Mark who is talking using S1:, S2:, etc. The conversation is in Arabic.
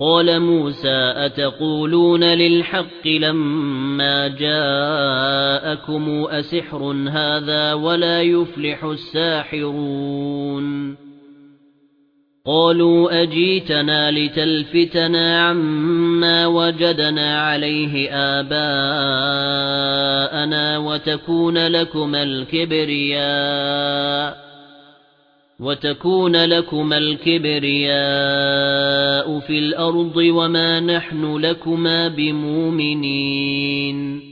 S1: قال موسى أتقولون للحق لما جاءكم أسحر هذا ولا يفلح الساحرون؟ قالوا أجيتنا لتلفتنا عما وجدنا عليه آباءنا وتكون لكم الكبرياء وَتَكُونَ لَكُمَا الْكِبْرِيَاءُ. فِي الْأَرْضِ وَمَا نَحْنُ لَكُمَا بِمُؤْمِنِينَ.